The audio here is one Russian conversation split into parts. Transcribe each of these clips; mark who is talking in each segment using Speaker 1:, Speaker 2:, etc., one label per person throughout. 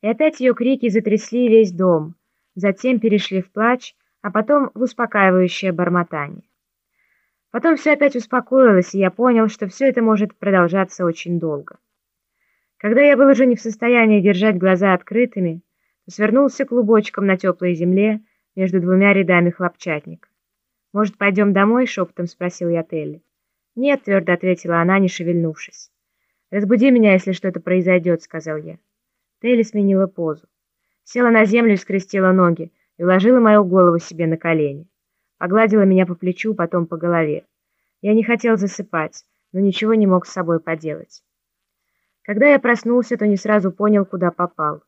Speaker 1: И опять ее крики затрясли весь дом, затем перешли в плач, а потом в успокаивающее бормотание. Потом все опять успокоилось, и я понял, что все это может продолжаться очень долго. Когда я был уже не в состоянии держать глаза открытыми, то свернулся клубочком на теплой земле между двумя рядами хлопчатника. «Может, пойдем домой?» — шепотом спросил я Телли. «Нет», — твердо ответила она, не шевельнувшись. «Разбуди меня, если что-то произойдет», — сказал я. Телли сменила позу. Села на землю и скрестила ноги и уложила мою голову себе на колени. Погладила меня по плечу, потом по голове. Я не хотел засыпать, но ничего не мог с собой поделать. Когда я проснулся, то не сразу понял, куда попал.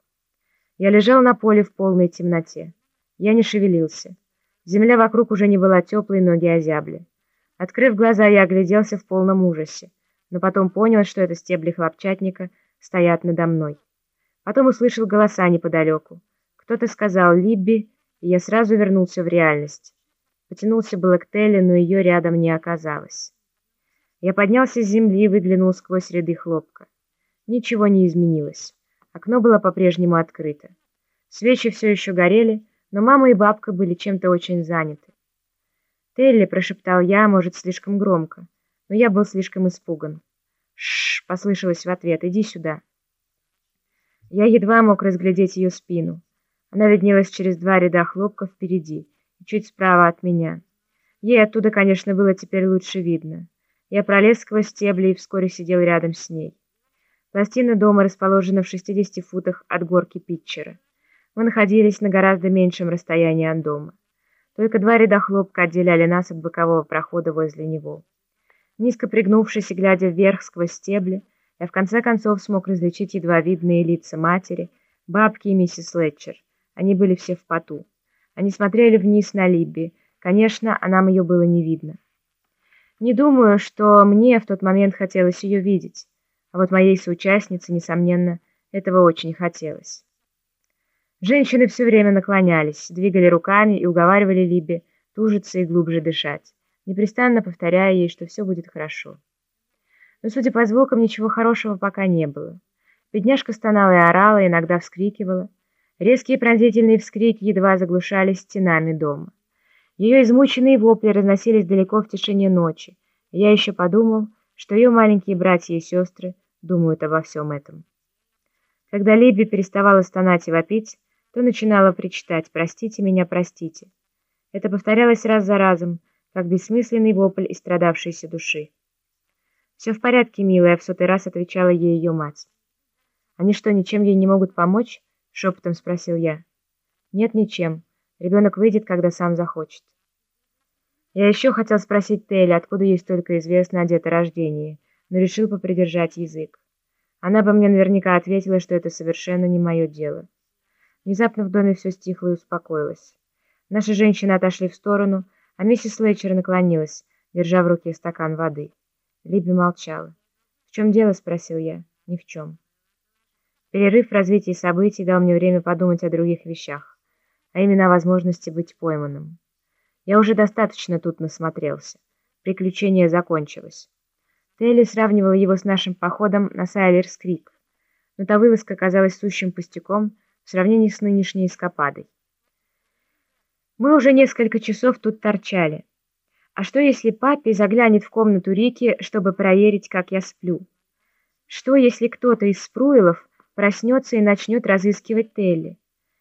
Speaker 1: Я лежал на поле в полной темноте. Я не шевелился. Земля вокруг уже не была теплой, ноги озябли. Открыв глаза, я огляделся в полном ужасе, но потом понял, что это стебли хлопчатника стоят надо мной. Потом услышал голоса неподалеку. Кто-то сказал «Либби», и я сразу вернулся в реальность. Потянулся было к Телли, но ее рядом не оказалось. Я поднялся с земли и выглянул сквозь ряды хлопка. Ничего не изменилось. Окно было по-прежнему открыто. Свечи все еще горели, но мама и бабка были чем-то очень заняты. «Телли», — прошептал я, может, слишком громко, но я был слишком испуган. «Шш!» — послышалось в ответ. «Иди сюда». Я едва мог разглядеть ее спину. Она виднелась через два ряда хлопка впереди чуть справа от меня. Ей оттуда, конечно, было теперь лучше видно. Я пролез сквозь стебли и вскоре сидел рядом с ней. Пластина дома расположена в 60 футах от горки Питчера. Мы находились на гораздо меньшем расстоянии от дома. Только два ряда хлопка отделяли нас от бокового прохода возле него. Низко пригнувшись и глядя вверх сквозь стебли, я в конце концов смог различить едва видные лица матери, бабки и миссис Летчер. Они были все в поту. Они смотрели вниз на Либби. Конечно, а нам ее было не видно. Не думаю, что мне в тот момент хотелось ее видеть, а вот моей соучастнице, несомненно, этого очень хотелось. Женщины все время наклонялись, двигали руками и уговаривали Либби тужиться и глубже дышать, непрестанно повторяя ей, что все будет хорошо. Но, судя по звукам, ничего хорошего пока не было. Бедняжка стонала и орала, иногда вскрикивала, Резкие пронзительные вскрики едва заглушались стенами дома. Ее измученные вопли разносились далеко в тишине ночи, я еще подумал, что ее маленькие братья и сестры думают обо всем этом. Когда Либи переставала стонать и вопить, то начинала причитать «Простите меня, простите». Это повторялось раз за разом, как бессмысленный вопль истрадавшейся души. «Все в порядке, милая», — в сотый раз отвечала ей ее мать. «Они что, ничем ей не могут помочь?» — шепотом спросил я. «Нет, ничем. Ребенок выйдет, когда сам захочет». Я еще хотел спросить Телли, откуда ей столько известно о деторождении, но решил попридержать язык. Она бы мне наверняка ответила, что это совершенно не мое дело. Внезапно в доме все стихло и успокоилось. Наши женщины отошли в сторону, а миссис Лейчер наклонилась, держа в руке стакан воды. Либи молчала. «В чем дело?» — спросил я. «Ни в чем». Перерыв в развитии событий дал мне время подумать о других вещах, а именно о возможности быть пойманным. Я уже достаточно тут насмотрелся. Приключение закончилось. Телли сравнивала его с нашим походом на Сайлерс Крик, но та вылазка казалась сущим пустяком в сравнении с нынешней эскападой. Мы уже несколько часов тут торчали. А что, если папе заглянет в комнату Рики, чтобы проверить, как я сплю? Что, если кто-то из Спруилов проснется и начнет разыскивать Телли.